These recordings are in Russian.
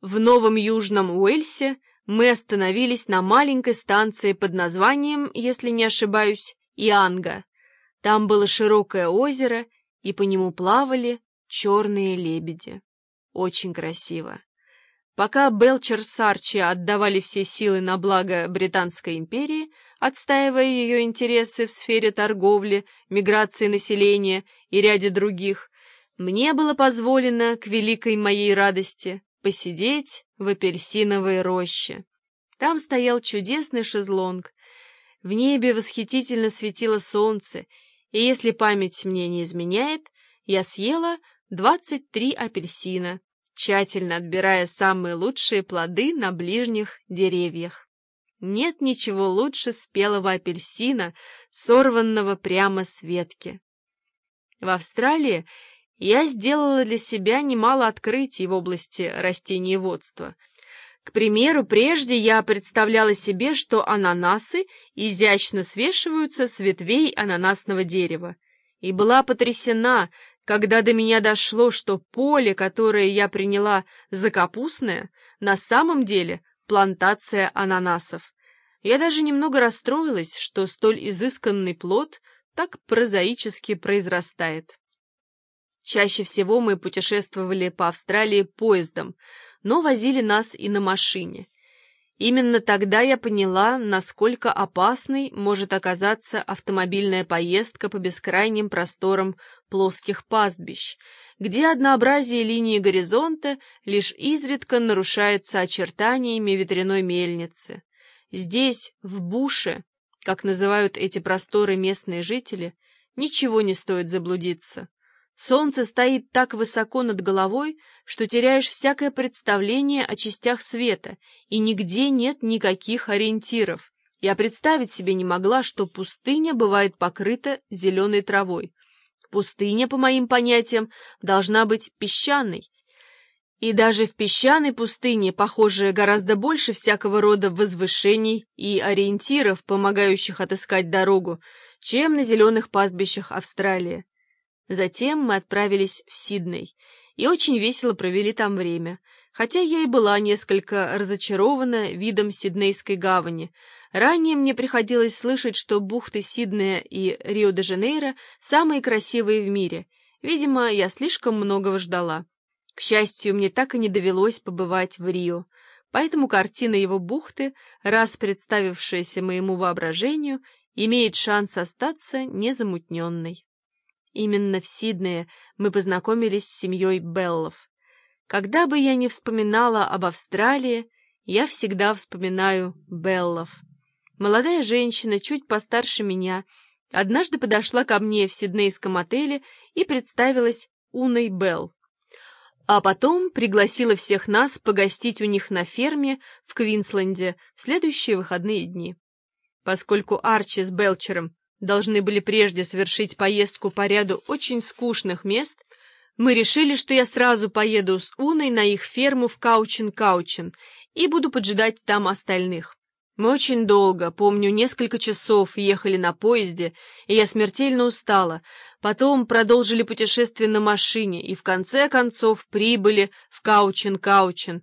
В Новом Южном Уэльсе мы остановились на маленькой станции под названием, если не ошибаюсь, Ианга. Там было широкое озеро, и по нему плавали черные лебеди. Очень красиво. Пока Белчер с Арчи отдавали все силы на благо Британской империи, отстаивая ее интересы в сфере торговли, миграции населения и ряде других, мне было позволено, к великой моей радости, посидеть в апельсиновой роще. Там стоял чудесный шезлонг. В небе восхитительно светило солнце, и если память мне не изменяет, я съела 23 апельсина, тщательно отбирая самые лучшие плоды на ближних деревьях. Нет ничего лучше спелого апельсина, сорванного прямо с ветки. В Австралии я сделала для себя немало открытий в области растениеводства. К примеру, прежде я представляла себе, что ананасы изящно свешиваются с ветвей ананасного дерева, и была потрясена, когда до меня дошло, что поле, которое я приняла за капустное, на самом деле плантация ананасов. Я даже немного расстроилась, что столь изысканный плод так прозаически произрастает. Чаще всего мы путешествовали по Австралии поездом, но возили нас и на машине. Именно тогда я поняла, насколько опасной может оказаться автомобильная поездка по бескрайним просторам плоских пастбищ, где однообразие линии горизонта лишь изредка нарушается очертаниями ветряной мельницы. Здесь, в буше, как называют эти просторы местные жители, ничего не стоит заблудиться. Солнце стоит так высоко над головой, что теряешь всякое представление о частях света, и нигде нет никаких ориентиров. Я представить себе не могла, что пустыня бывает покрыта зеленой травой. Пустыня, по моим понятиям, должна быть песчаной. И даже в песчаной пустыне, похоже, гораздо больше всякого рода возвышений и ориентиров, помогающих отыскать дорогу, чем на зеленых пастбищах Австралии. Затем мы отправились в Сидней и очень весело провели там время, хотя я и была несколько разочарована видом Сиднейской гавани. Ранее мне приходилось слышать, что бухты Сиднея и Рио-де-Жанейро самые красивые в мире. Видимо, я слишком многого ждала. К счастью, мне так и не довелось побывать в Рио, поэтому картина его бухты, раз представившаяся моему воображению, имеет шанс остаться незамутненной. Именно в Сиднее мы познакомились с семьей Беллов. Когда бы я ни вспоминала об Австралии, я всегда вспоминаю Беллов. Молодая женщина, чуть постарше меня, однажды подошла ко мне в сиднейском отеле и представилась Уной Белл. А потом пригласила всех нас погостить у них на ферме в Квинсленде в следующие выходные дни. Поскольку Арчи с Белчером должны были прежде совершить поездку по ряду очень скучных мест, мы решили, что я сразу поеду с Уной на их ферму в Каучин-Каучин и буду поджидать там остальных. Мы очень долго, помню, несколько часов ехали на поезде, и я смертельно устала. Потом продолжили путешествие на машине и в конце концов прибыли в Каучин-Каучин,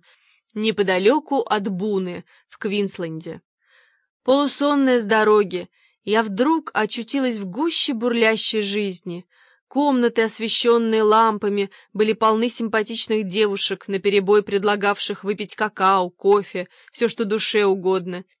неподалеку от Буны, в Квинсленде. Полусонная с дороги, я вдруг очутилась в гуще бурлящей жизни. Комнаты, освещенные лампами, были полны симпатичных девушек, наперебой предлагавших выпить какао, кофе, все, что душе угодно —